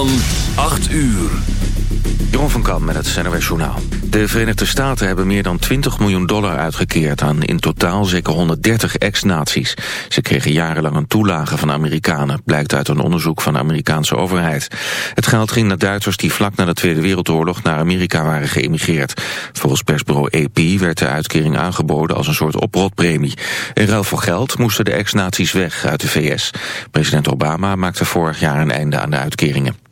van 8 uur. Jeroen van Kam met het NRW Journaal. De Verenigde Staten hebben meer dan 20 miljoen dollar uitgekeerd... aan in totaal zeker 130 ex-naties. Ze kregen jarenlang een toelage van Amerikanen... blijkt uit een onderzoek van de Amerikaanse overheid. Het geld ging naar Duitsers die vlak na de Tweede Wereldoorlog... naar Amerika waren geëmigreerd. Volgens persbureau AP werd de uitkering aangeboden... als een soort oprotpremie. In ruil voor geld moesten de ex-naties weg uit de VS. President Obama maakte vorig jaar een einde aan de uitkeringen.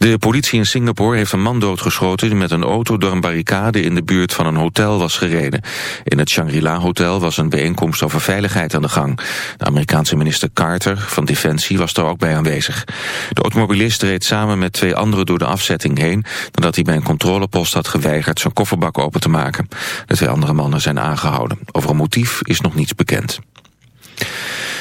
De politie in Singapore heeft een man doodgeschoten... die met een auto door een barricade in de buurt van een hotel was gereden. In het Shangri-La Hotel was een bijeenkomst over veiligheid aan de gang. De Amerikaanse minister Carter van Defensie was daar ook bij aanwezig. De automobilist reed samen met twee anderen door de afzetting heen... nadat hij bij een controlepost had geweigerd zijn kofferbak open te maken. De twee andere mannen zijn aangehouden. Over een motief is nog niets bekend.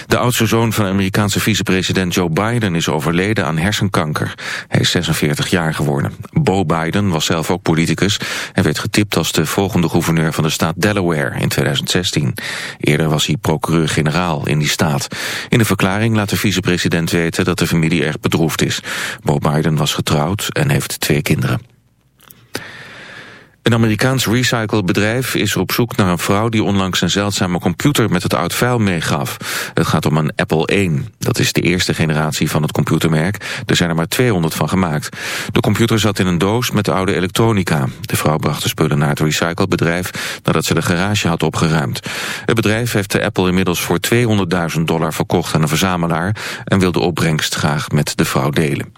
De oudste zoon van Amerikaanse vicepresident Joe Biden is overleden aan hersenkanker. Hij is 46 jaar geworden. Bo Biden was zelf ook politicus en werd getipt als de volgende gouverneur van de staat Delaware in 2016. Eerder was hij procureur-generaal in die staat. In de verklaring laat de vicepresident weten dat de familie erg bedroefd is. Bo Biden was getrouwd en heeft twee kinderen. Een Amerikaans recyclebedrijf is op zoek naar een vrouw die onlangs een zeldzame computer met het oud vuil meegaf. Het gaat om een Apple 1. Dat is de eerste generatie van het computermerk. Er zijn er maar 200 van gemaakt. De computer zat in een doos met oude elektronica. De vrouw bracht de spullen naar het recyclebedrijf nadat ze de garage had opgeruimd. Het bedrijf heeft de Apple inmiddels voor 200.000 dollar verkocht aan een verzamelaar en wil de opbrengst graag met de vrouw delen.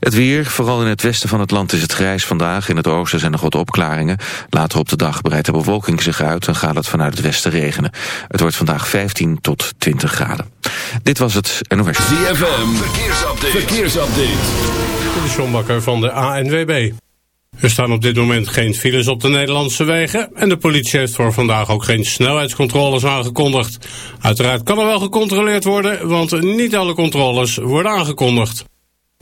Het weer, vooral in het westen van het land is het grijs vandaag. In het oosten zijn er wat opklaringen. Later op de dag breidt de bewolking zich uit en gaat het vanuit het westen regenen. Het wordt vandaag 15 tot 20 graden. Dit was het NOS. ZFM, verkeersupdate. verkeersupdate. De Sjombakker van de ANWB. Er staan op dit moment geen files op de Nederlandse wegen... en de politie heeft voor vandaag ook geen snelheidscontroles aangekondigd. Uiteraard kan er wel gecontroleerd worden, want niet alle controles worden aangekondigd.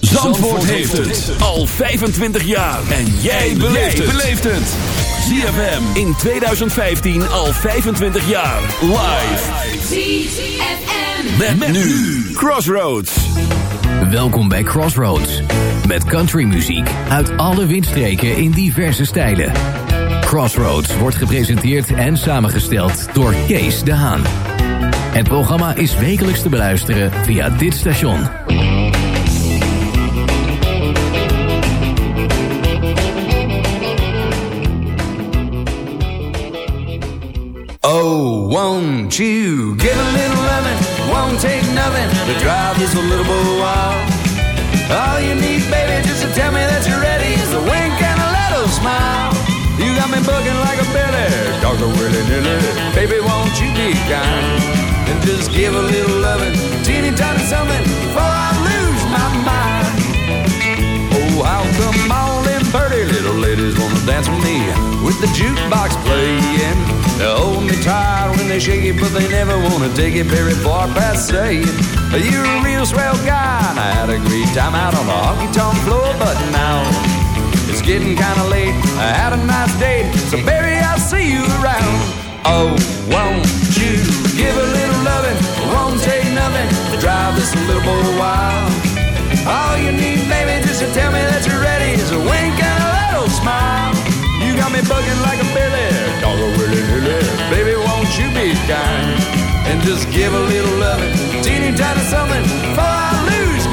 Zandvoort heeft het al 25 jaar. En jij beleeft het. ZFM in 2015 al 25 jaar. Live. ZFM. Met, met nu Crossroads. Welkom bij Crossroads. Met countrymuziek uit alle windstreken in diverse stijlen. Crossroads wordt gepresenteerd en samengesteld door Kees de Haan. Het programma is wekelijks te beluisteren via dit station. Oh, won't you give a little loving? Won't take nothing to drive this little boy wild. All you need, baby, just to tell me that you're ready is a wink and a little smile. You got me bugging like a billy, dog a willy nilly. Baby, won't you be kind and just give a little loving, teeny tiny something before I lose my mind. Oh, how come all them pretty little ladies wanna dance with me with the jukebox playing. They hold me tight when they shake it, but they never wanna take it very far past saying, You're a real swell guy, and I had a great time out on the honky tonk floor, but now it's getting kinda late. I had a nice date, so baby, I'll see you around. Oh, won't you give a little loving? Won't take nothing to drive this little boy wild. All you need, baby, just to tell me that you're ready is a wink and a little smile. You got me bugging like a billy, dog a willy nilly. Baby, won't you be kind and just give a little loving, teeny tiny something before I lose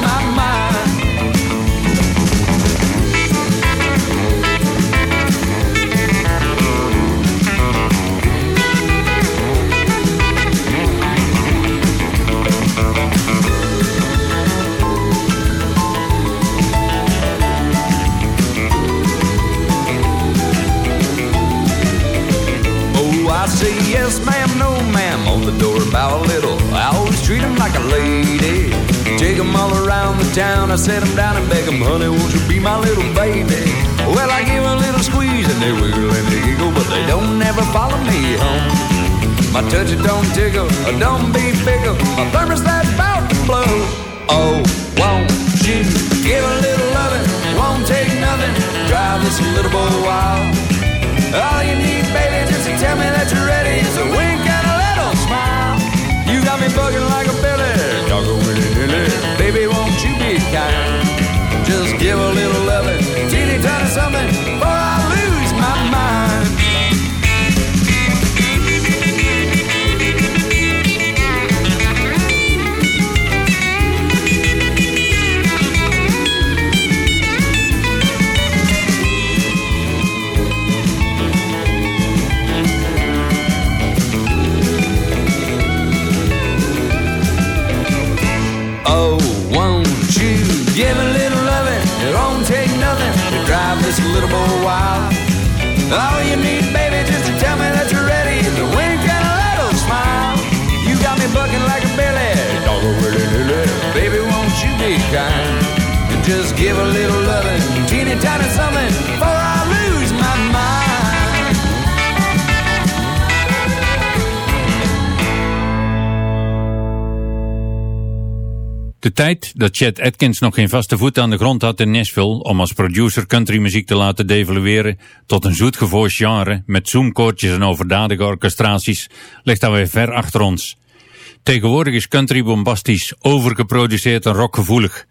De tijd dat Chet Atkins nog geen vaste voet aan de grond had in Nashville om als producer countrymuziek te laten devalueren tot een zoetgevoerd genre met zoomkoortjes en overdadige orchestraties ligt alweer ver achter ons. Tegenwoordig is country bombastisch, overgeproduceerd en rockgevoelig.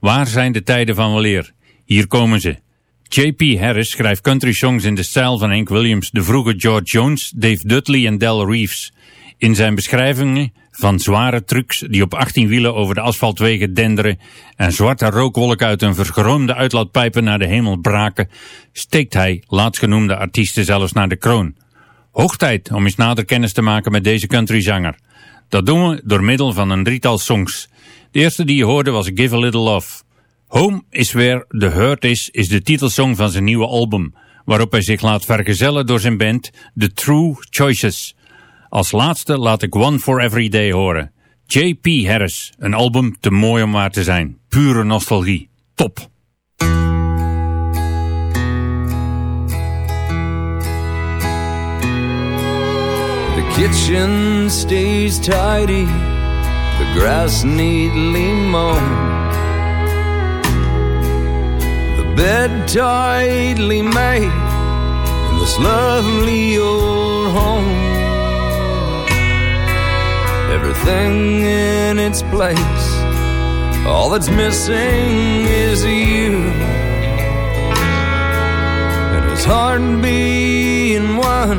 Waar zijn de tijden van weleer? Hier komen ze. J.P. Harris schrijft country songs in de stijl van Hank Williams, de vroege George Jones, Dave Dudley en Del Reeves. In zijn beschrijvingen van zware trucks die op 18 wielen over de asfaltwegen denderen en zwarte rookwolken uit hun vergroomde uitlaatpijpen naar de hemel braken, steekt hij laatstgenoemde artiesten zelfs naar de kroon. Hoog tijd om eens nader kennis te maken met deze countryzanger. Dat doen we door middel van een drietal songs. De eerste die je hoorde was Give a Little Love. Home is Where the Hurt Is is de titelsong van zijn nieuwe album, waarop hij zich laat vergezellen door zijn band The True Choices. Als laatste laat ik One for Every Day horen. J.P. Harris, een album te mooi om waar te zijn. Pure nostalgie. Top. The kitchen stays tidy, the grass neatly mown, the bed tightly made in this lovely old home. Everything in its place, all that's missing is you. And it's hard being one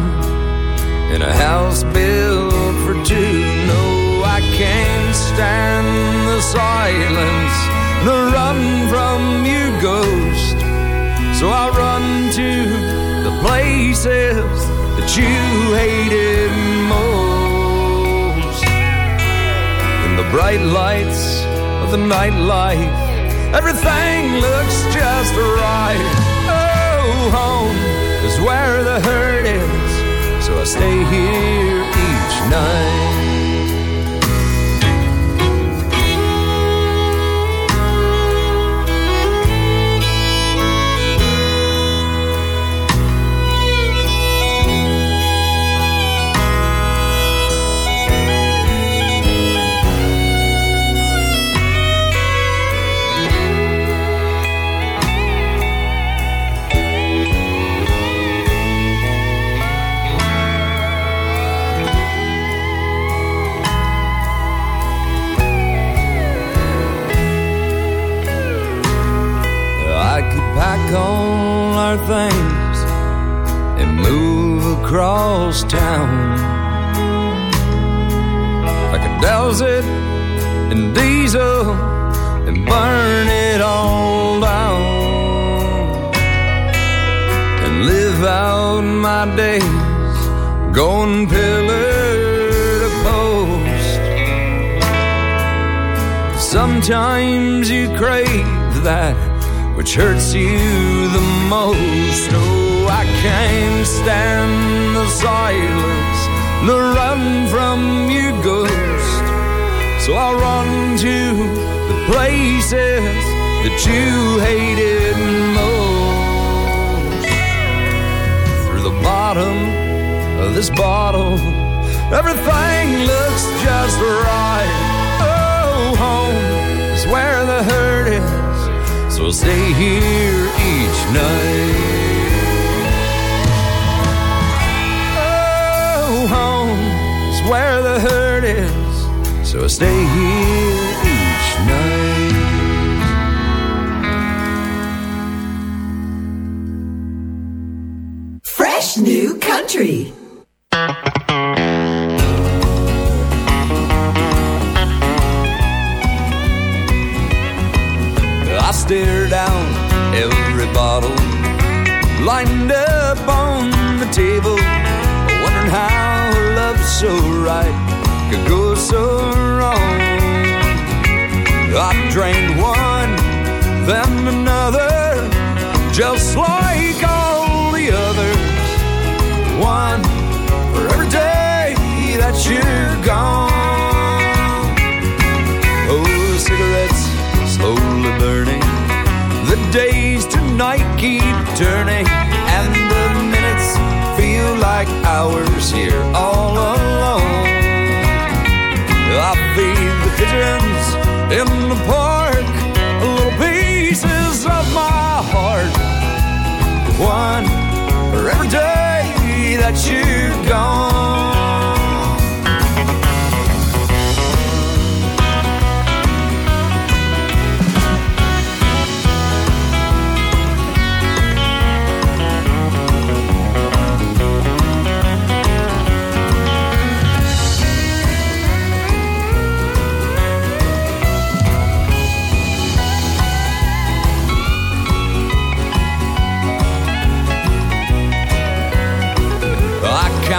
in a house built for two. No, I can't stand the silence, the run from you, ghost. So I run to the places that you hated most. Bright lights of the nightlife, everything looks just right. Oh, home is where the hurt is so I stay here each night. Things and move across town. Like a desert and diesel and burn it all down and live out my days going pillar to post. Sometimes you crave that which hurts you the most. Oh, I can't stand the silence, the run from your ghost. So I run to the places that you hated most. Through the bottom of this bottle, everything looks just so I'll stay here each night. Oh, home is where the hurt is, so I stay here each night. Fresh new country. Lined up on the table, wondering how love so One for every day that you've gone.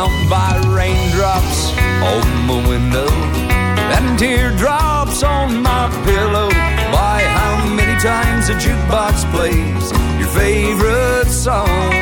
By raindrops on my window and teardrops on my pillow. By how many times the jukebox plays your favorite song.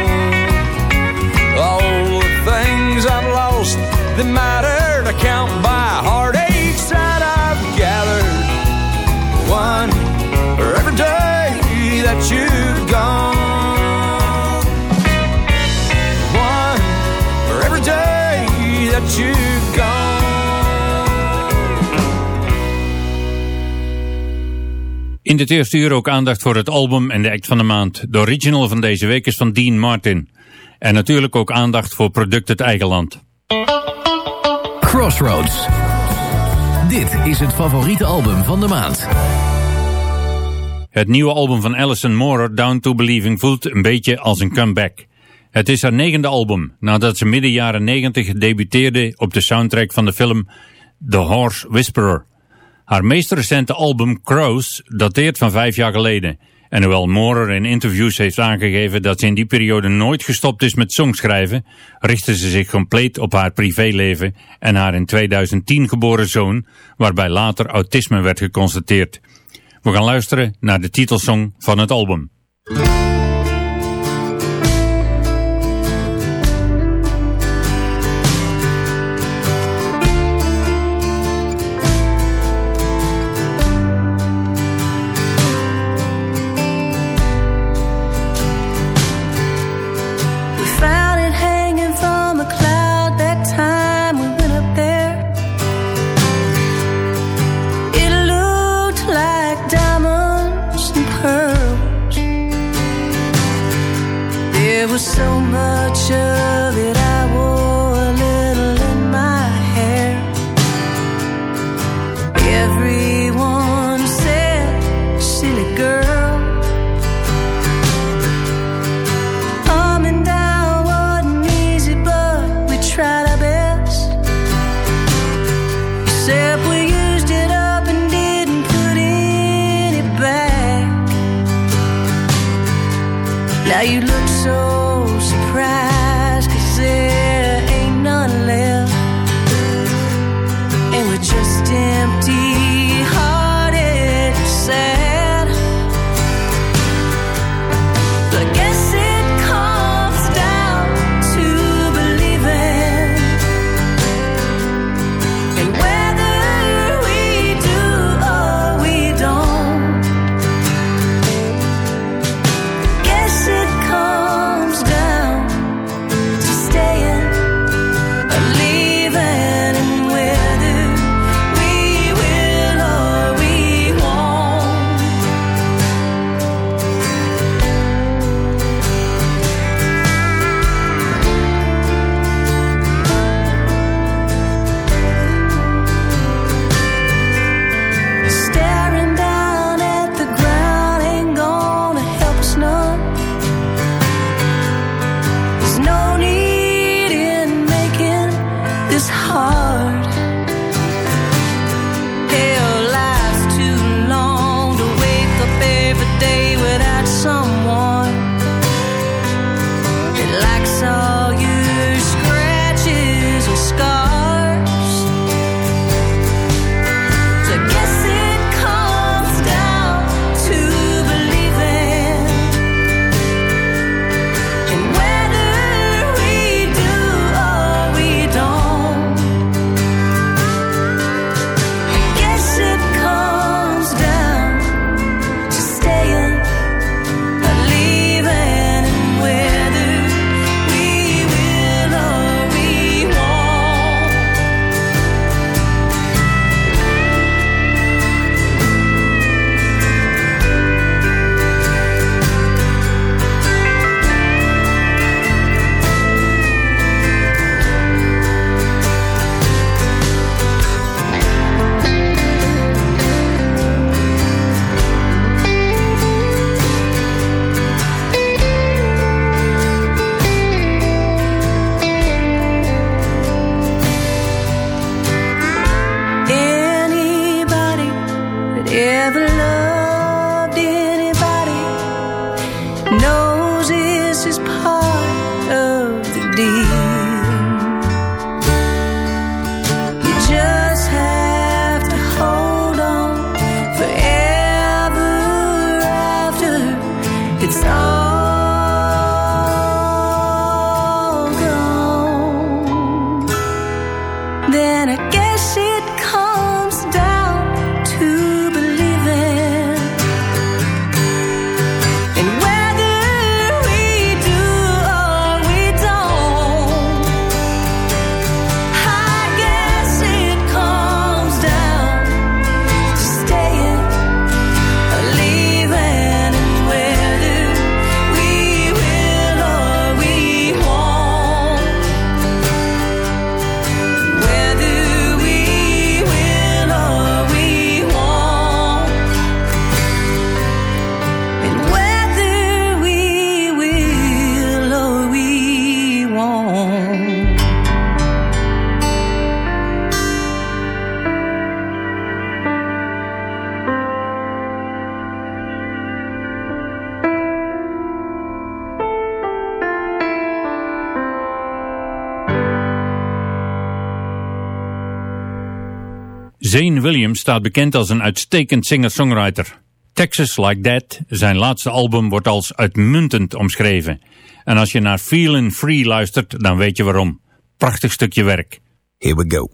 In dit eerste uur ook aandacht voor het album en de act van de maand. De original van deze week is van Dean Martin. En natuurlijk ook aandacht voor product het eigen land. Crossroads. Dit is het favoriete album van de maand. Het nieuwe album van Alison Moorer, Down to Believing, voelt een beetje als een comeback. Het is haar negende album, nadat ze midden jaren negentig debuteerde op de soundtrack van de film The Horse Whisperer. Haar meest recente album Crows dateert van vijf jaar geleden. En hoewel Moorer in interviews heeft aangegeven dat ze in die periode nooit gestopt is met songschrijven, richtte ze zich compleet op haar privéleven en haar in 2010 geboren zoon, waarbij later autisme werd geconstateerd. We gaan luisteren naar de titelsong van het album. So much Zane Williams staat bekend als een uitstekend singer-songwriter. Texas Like That, zijn laatste album, wordt als uitmuntend omschreven. En als je naar Feelin' Free luistert, dan weet je waarom. Prachtig stukje werk. Here we go.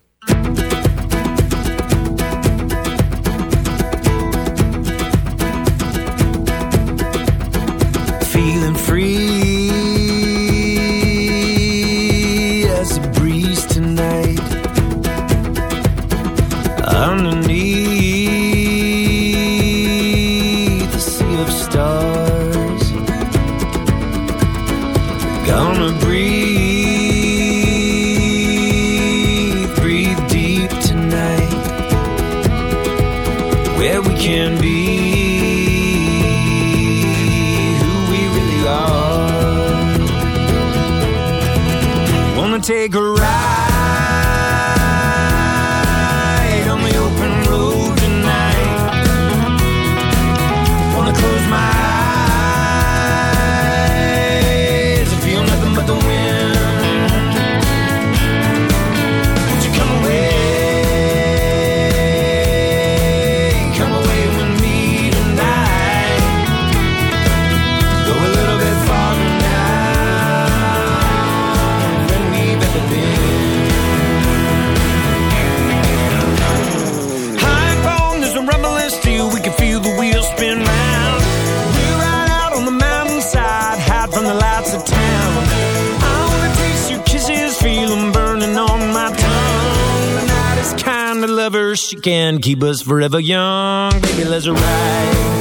Can keep us forever young. Baby, let's ride.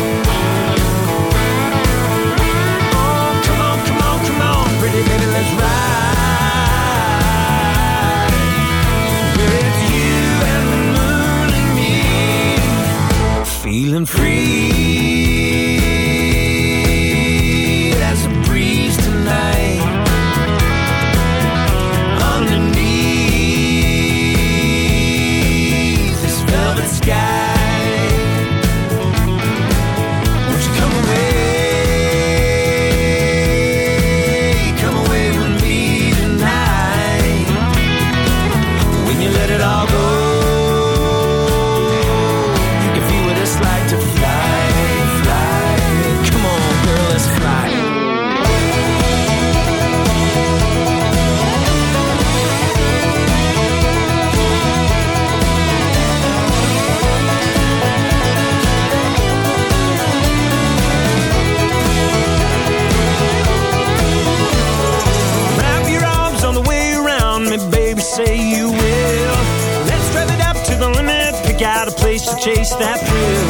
Out a place to chase that thrill.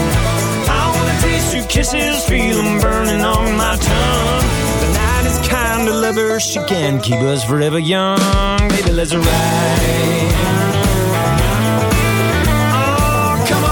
I wanna taste your kisses, feel them burning on my tongue. The night is kind of lover, she can keep us forever young. Baby, let's ride. Oh, come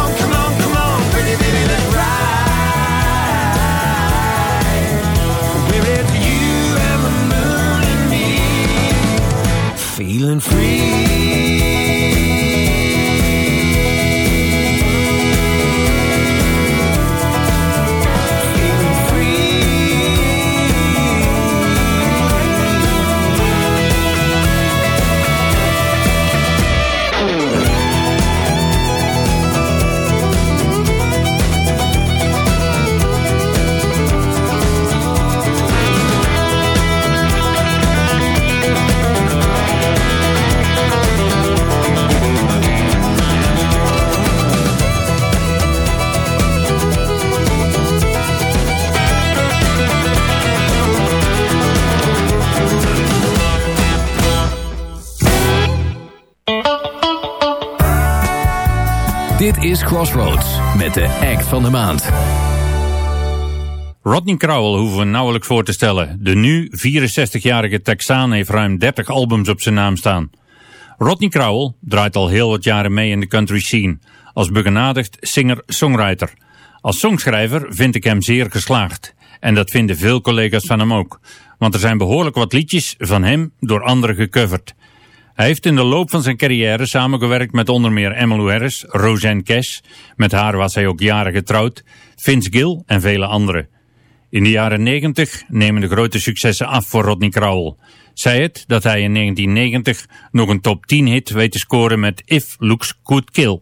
is Crossroads met de act van de maand. Rodney Crowell hoeven we nauwelijks voor te stellen. De nu 64-jarige Texaan heeft ruim 30 albums op zijn naam staan. Rodney Crowell draait al heel wat jaren mee in de country scene. Als begenadigd singer-songwriter. Als songschrijver vind ik hem zeer geslaagd. En dat vinden veel collega's van hem ook. Want er zijn behoorlijk wat liedjes van hem door anderen gecoverd. Hij heeft in de loop van zijn carrière samengewerkt met onder meer Emmylou Harris, Roseanne Cash, met haar was hij ook jaren getrouwd, Vince Gill en vele anderen. In de jaren 90 nemen de grote successen af voor Rodney Crowell. Zij het dat hij in 1990 nog een top 10 hit weet te scoren met If Looks Could Kill.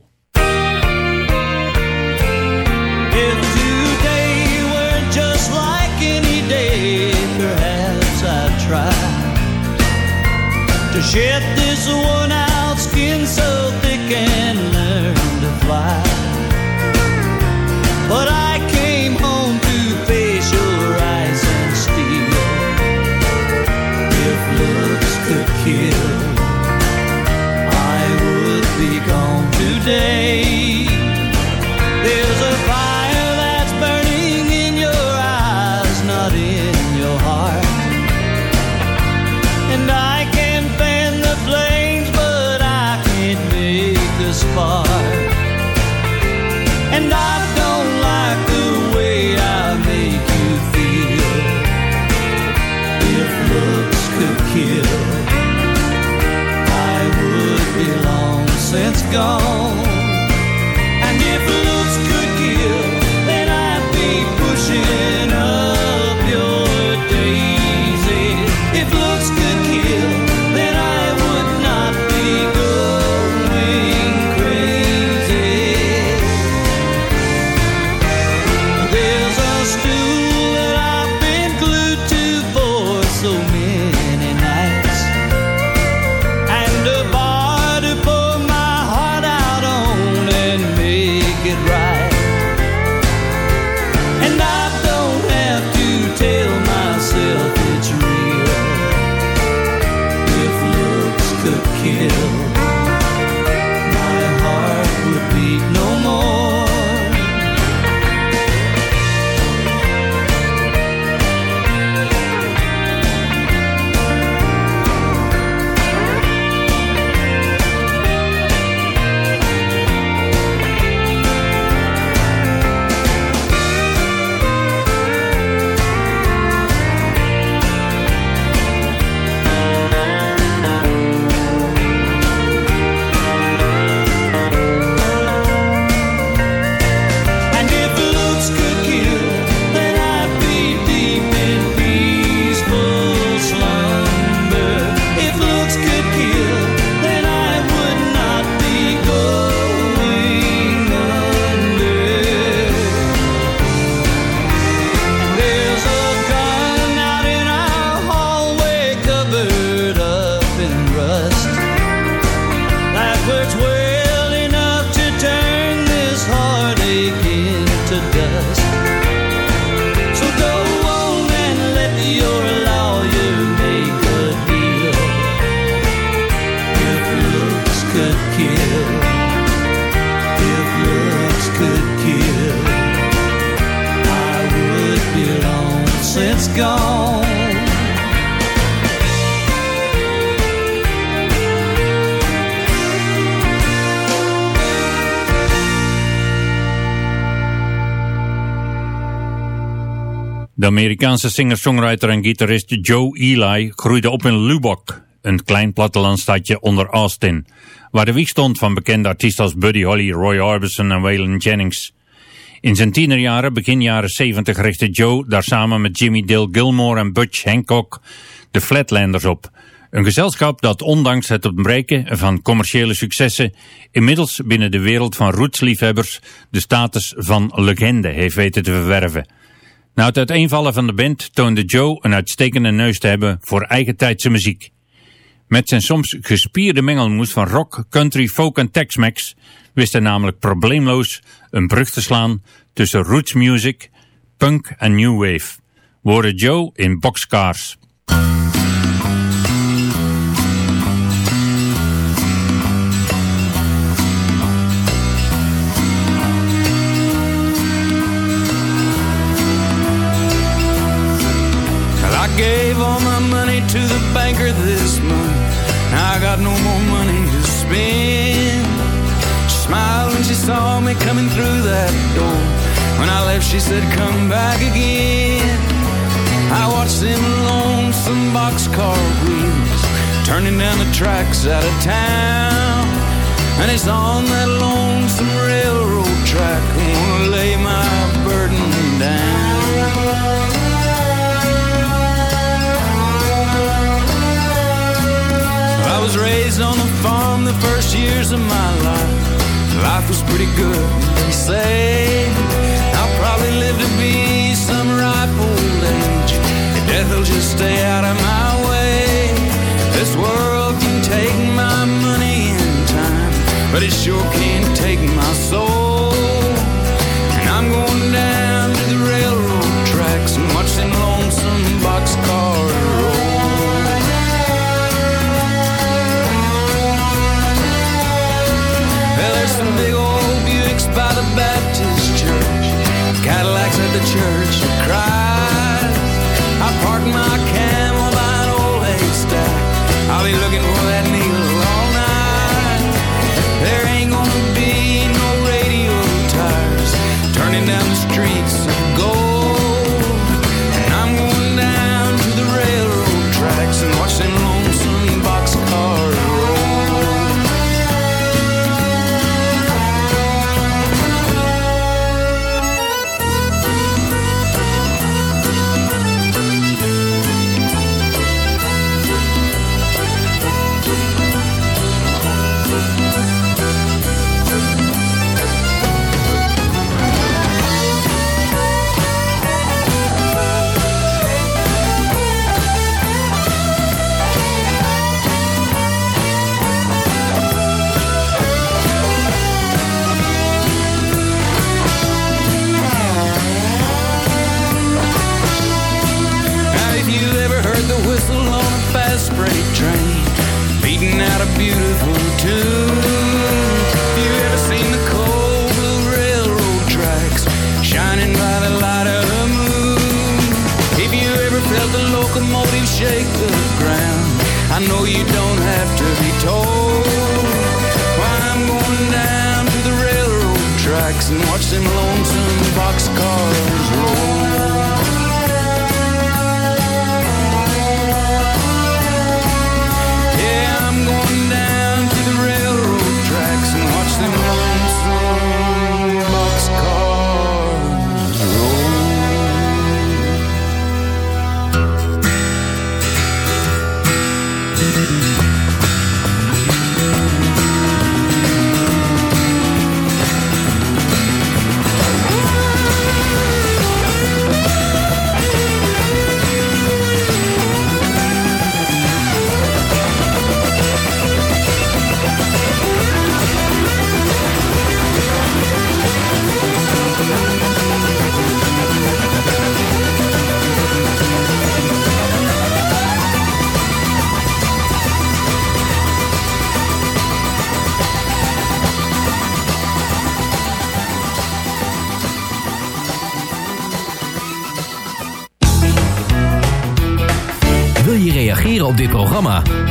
Amerikaanse singer-songwriter en gitarist Joe Eli groeide op in Lubbock, een klein plattelandstadje onder Austin, waar de wieg stond van bekende artiesten als Buddy Holly, Roy Orbison en Waylon Jennings. In zijn tienerjaren, begin jaren 70, richtte Joe daar samen met Jimmy Dale Gilmore en Butch Hancock de Flatlanders op. Een gezelschap dat ondanks het ontbreken van commerciële successen inmiddels binnen de wereld van rootsliefhebbers de status van legende heeft weten te verwerven. Na het uiteenvallen van de band toonde Joe een uitstekende neus te hebben voor eigentijdse muziek. Met zijn soms gespierde mengelmoes van rock, country, folk en Tex-Mex wist hij namelijk probleemloos een brug te slaan tussen roots music, punk en new wave. Woorden Joe in Boxcars. To the banker this month. I got no more money to spend. She smiled when she saw me coming through that door. When I left, she said, Come back again. I watched them lonesome boxcar wheels turning down the tracks out of town. And it's on that lonesome railroad track I'm gonna lay my was raised on a farm the first years of my life. Life was pretty good, they say. I'll probably live to be some ripe old age. And death will just stay out of my way. This world can take my money and time, but it sure can't take my soul.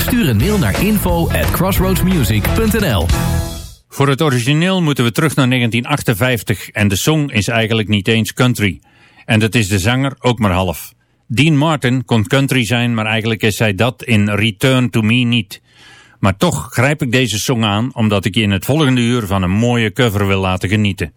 Stuur een mail naar info at crossroadsmusic.nl Voor het origineel moeten we terug naar 1958 en de song is eigenlijk niet eens country. En dat is de zanger ook maar half. Dean Martin kon country zijn, maar eigenlijk is hij dat in Return to Me niet. Maar toch grijp ik deze song aan, omdat ik je in het volgende uur van een mooie cover wil laten genieten.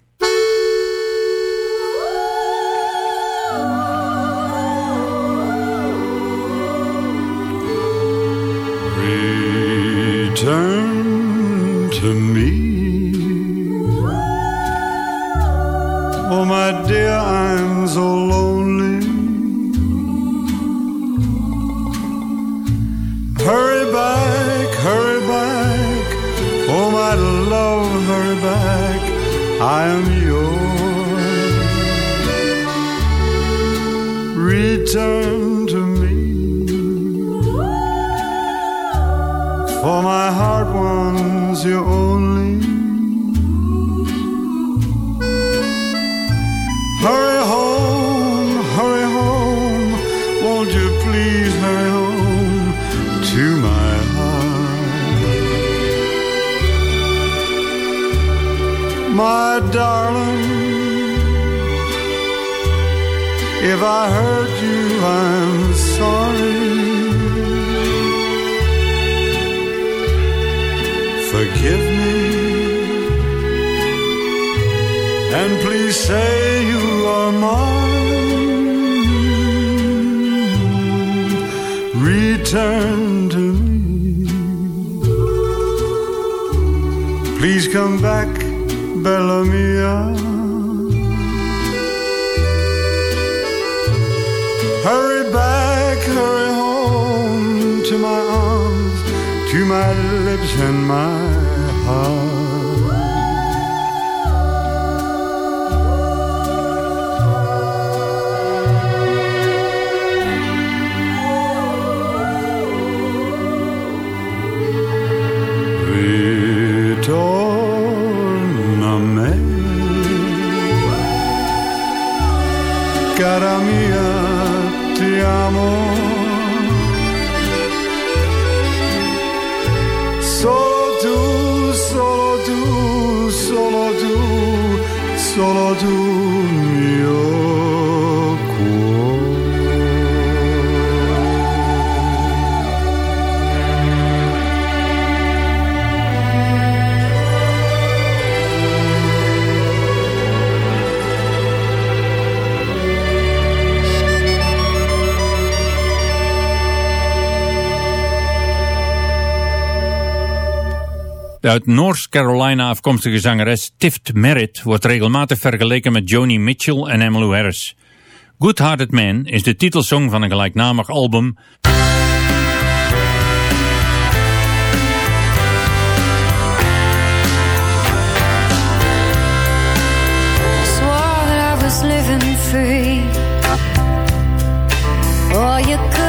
Return to me. For my heart wants you only. Hurry home, hurry home. Won't you please hurry home to my heart? My darling, if I hurt you, I'm sorry. Forgive me and please say you are mine. Return to me. Please come back, Bella Mia. My lips and my heart. De uit North Carolina afkomstige zangeres Tift Merritt wordt regelmatig vergeleken met Joni Mitchell en Emmylou Harris. Good Hearted Man is de titelsong van een gelijknamig album living free. Oh, you couldn't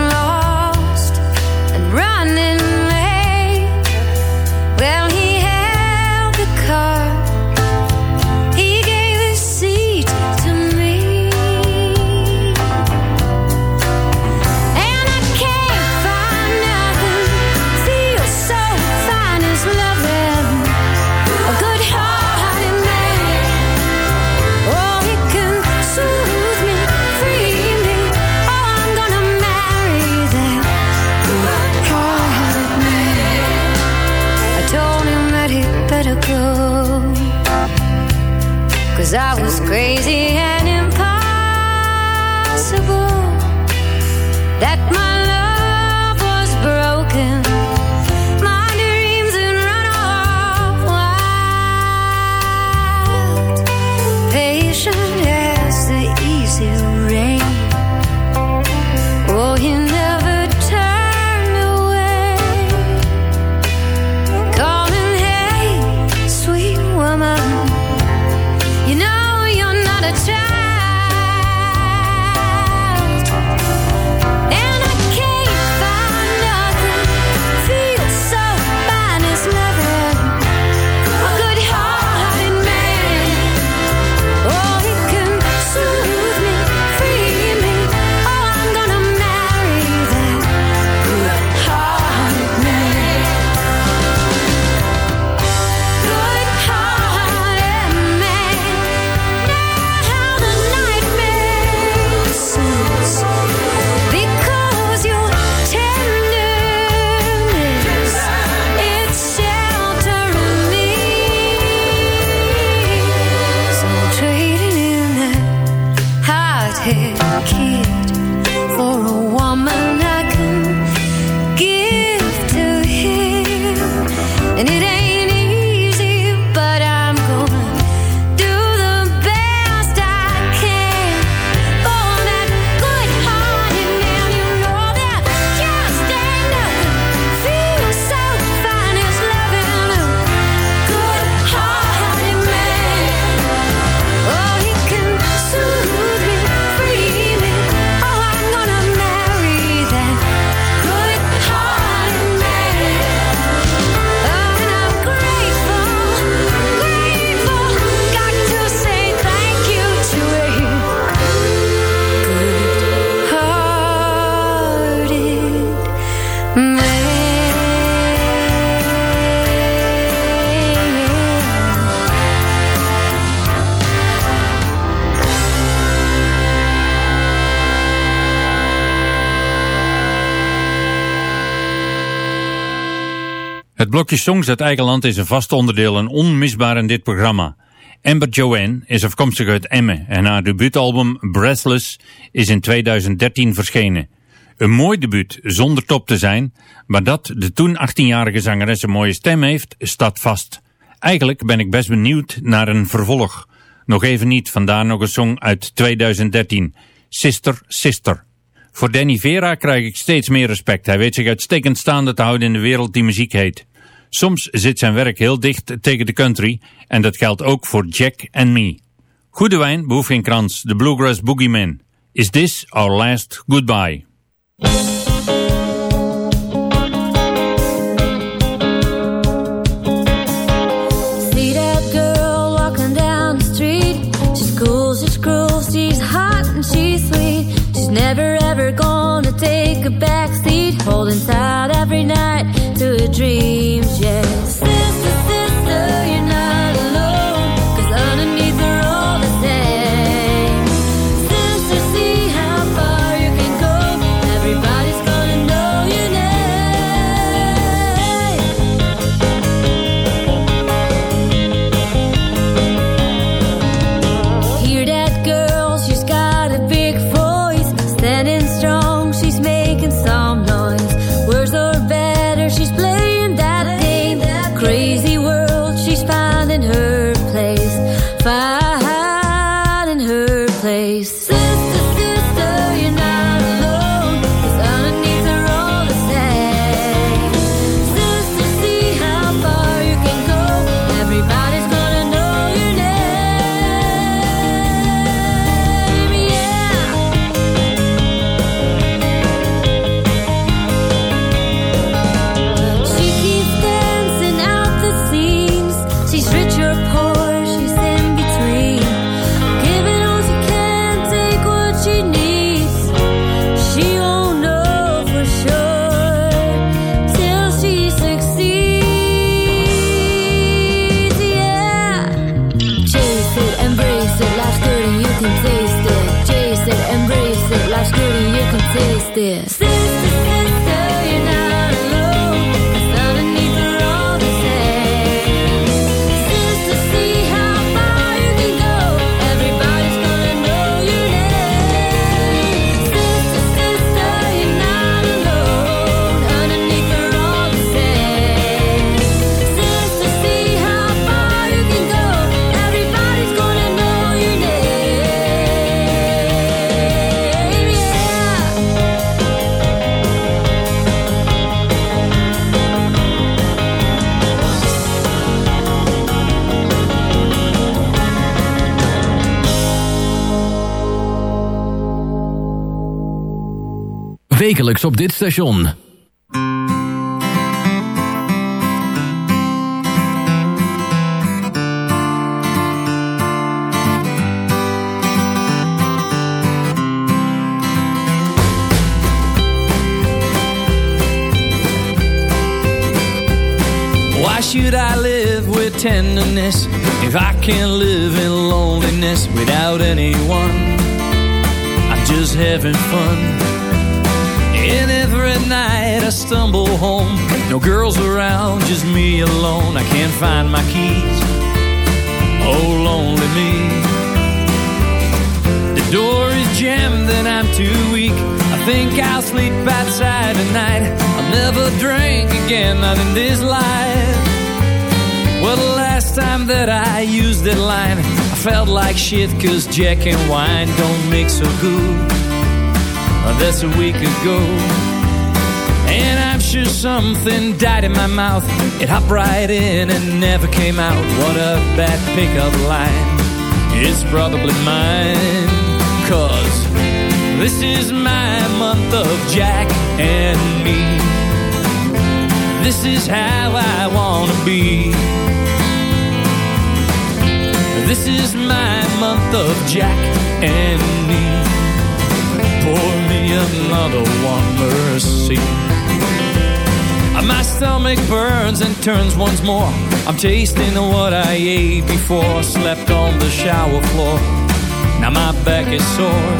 Het blokje songs uit eigen land is een vast onderdeel en onmisbaar in dit programma. Amber Joanne is afkomstig uit Emmen en haar debuutalbum Breathless is in 2013 verschenen. Een mooi debuut, zonder top te zijn, maar dat de toen 18-jarige zangeres een mooie stem heeft, staat vast. Eigenlijk ben ik best benieuwd naar een vervolg. Nog even niet, vandaar nog een song uit 2013, Sister Sister. Voor Danny Vera krijg ik steeds meer respect. Hij weet zich uitstekend staande te houden in de wereld die muziek heet. Soms zit zijn werk heel dicht tegen de country en dat geldt ook voor Jack and Me. Goede wijn behoeft geen krans, de Bluegrass Boogeyman. Is this our last goodbye? Never ever gonna take a back seat, holding tight every night to her dreams. Op dit station. Why should I live with tenderness if I can't live in loneliness without anyone? I'm just having fun. And every night I stumble home, no girls around, just me alone. I can't find my keys. Oh, lonely me. The door is jammed and I'm too weak. I think I'll sleep outside tonight. I'll never drink again, not in this life. Well, the last time that I used that line, I felt like shit, cause Jack and wine don't mix so good. That's a week ago. And I'm sure something died in my mouth. It hopped right in and never came out. What a bad pickup line. It's probably mine. Cause this is my month of Jack and me. This is how I wanna be. This is my month of Jack and me. Pour me another one, mercy. My stomach burns and turns once more. I'm tasting what I ate before. Slept on the shower floor. Now my back is sore.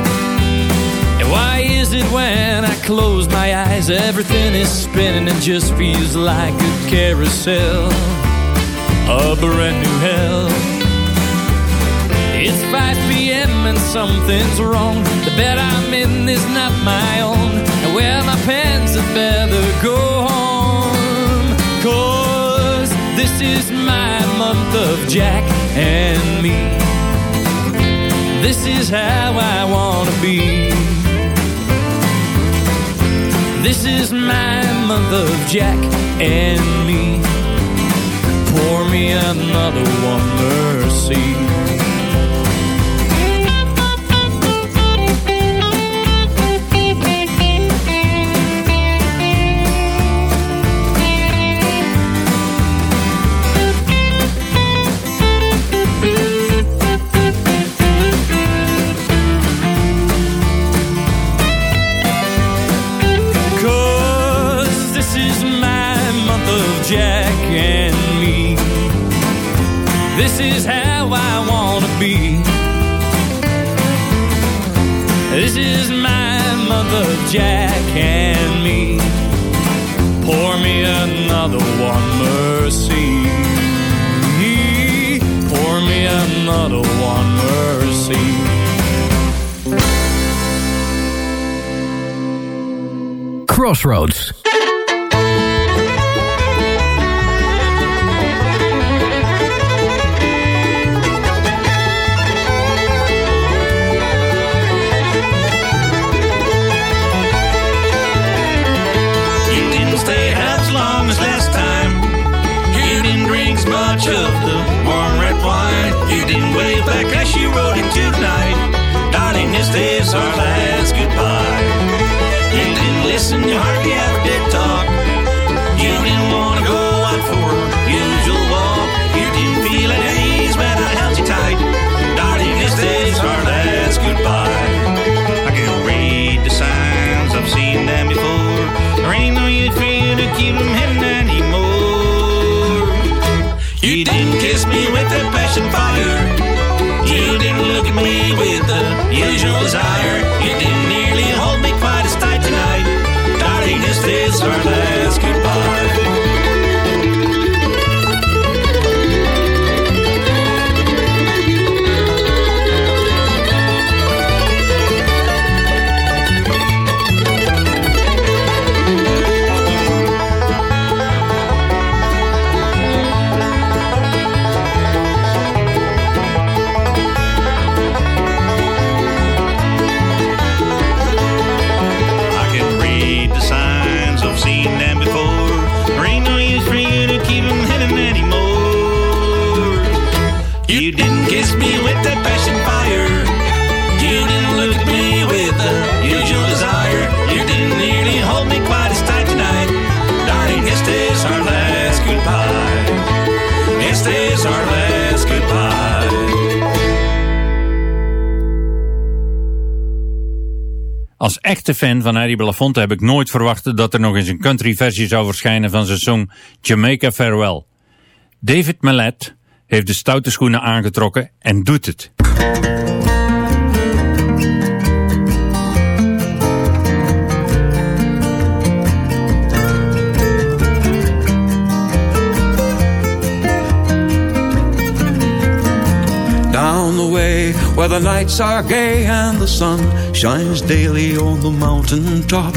And Why is it when I close my eyes everything is spinning and just feels like a carousel? A brand new hell. It's 5 p.m. and something's wrong. The bed I'm in is not my own. And where my pants had better go home. Cause this is my month of Jack and me. This is how I wanna be. This is my month of Jack and me. Pour me another one, mercy. turn Burnett. Echte fan van Harry Belafonte heb ik nooit verwacht dat er nog eens een country versie zou verschijnen van zijn song Jamaica Farewell. David Mallet heeft de stoute schoenen aangetrokken en doet het. Down the way where the nights are gay and the sun shines daily on the mountain top.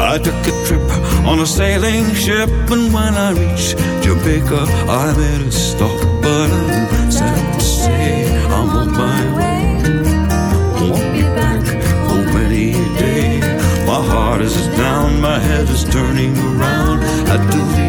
I took a trip on a sailing ship, and when I reached Jamaica, I made a stop. But I'm sad to say I'm on my way. Won't be back for many a day. My heart is down, my head is turning around. Had to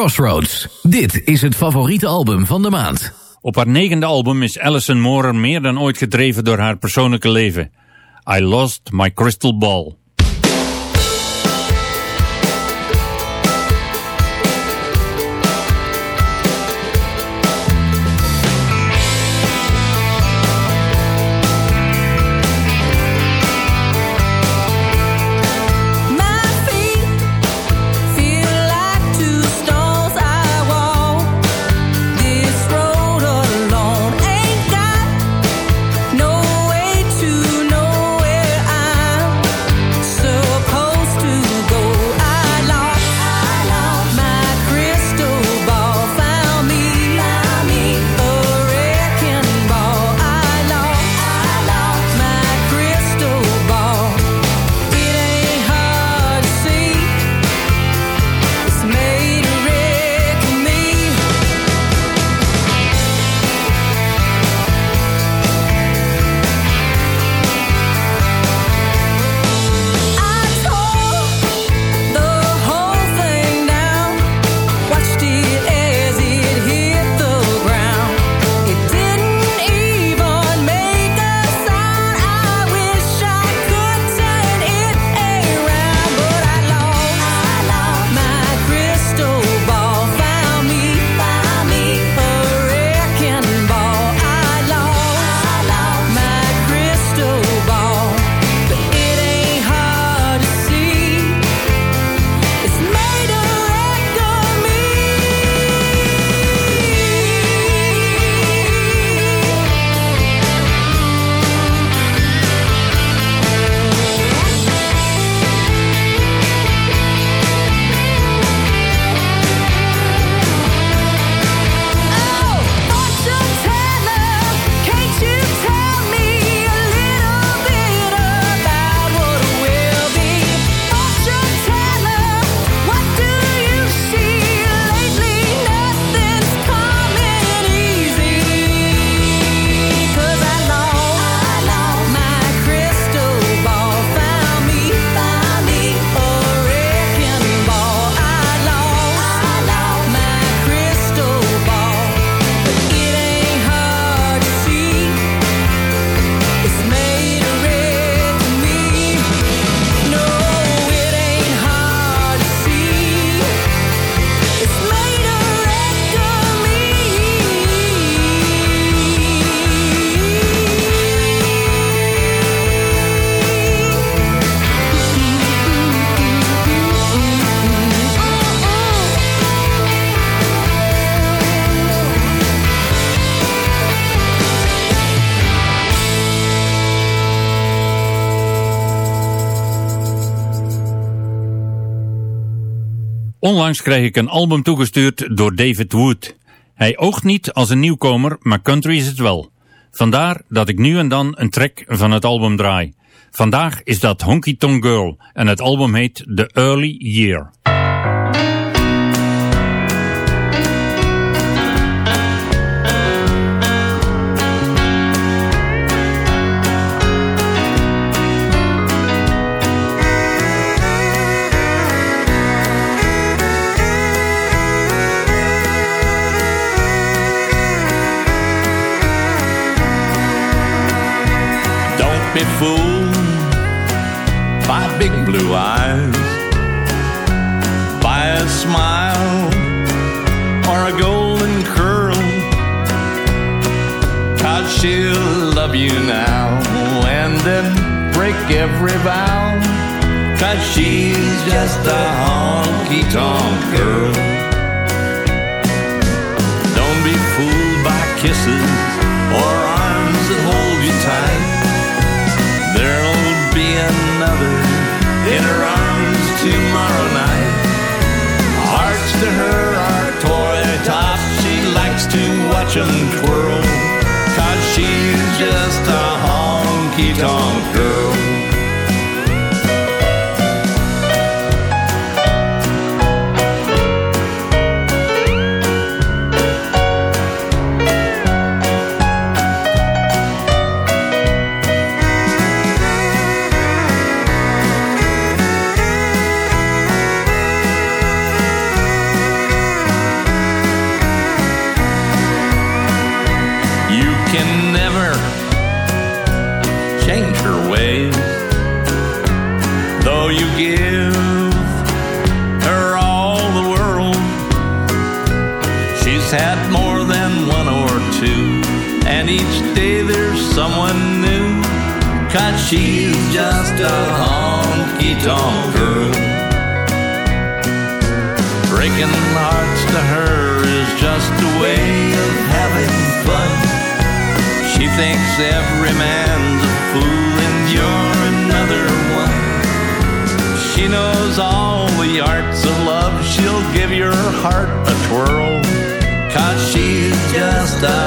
Crossroads. Dit is het favoriete album van de maand. Op haar negende album is Alison Moore meer dan ooit gedreven door haar persoonlijke leven. I Lost My Crystal Ball. Onlangs kreeg ik een album toegestuurd door David Wood. Hij oogt niet als een nieuwkomer, maar country is het wel. Vandaar dat ik nu en dan een track van het album draai. Vandaag is dat Honky Tonk Girl en het album heet The Early Year. thinks every man's a fool and you're another one. She knows all the arts of love, she'll give your heart a twirl. Cause she's just a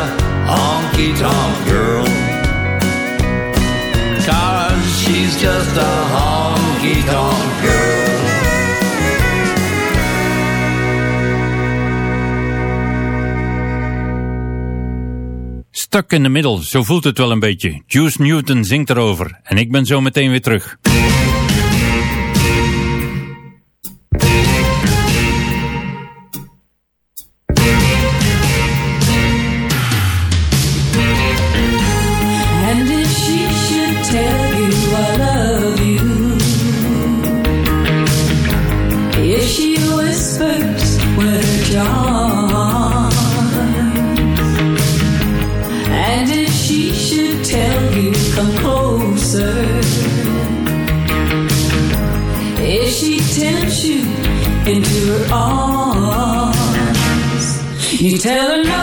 honky tonk girl. Cause she's just a honky tonk Stuck in de middel, zo voelt het wel een beetje. Juice Newton zingt erover en ik ben zo meteen weer terug. tell her no.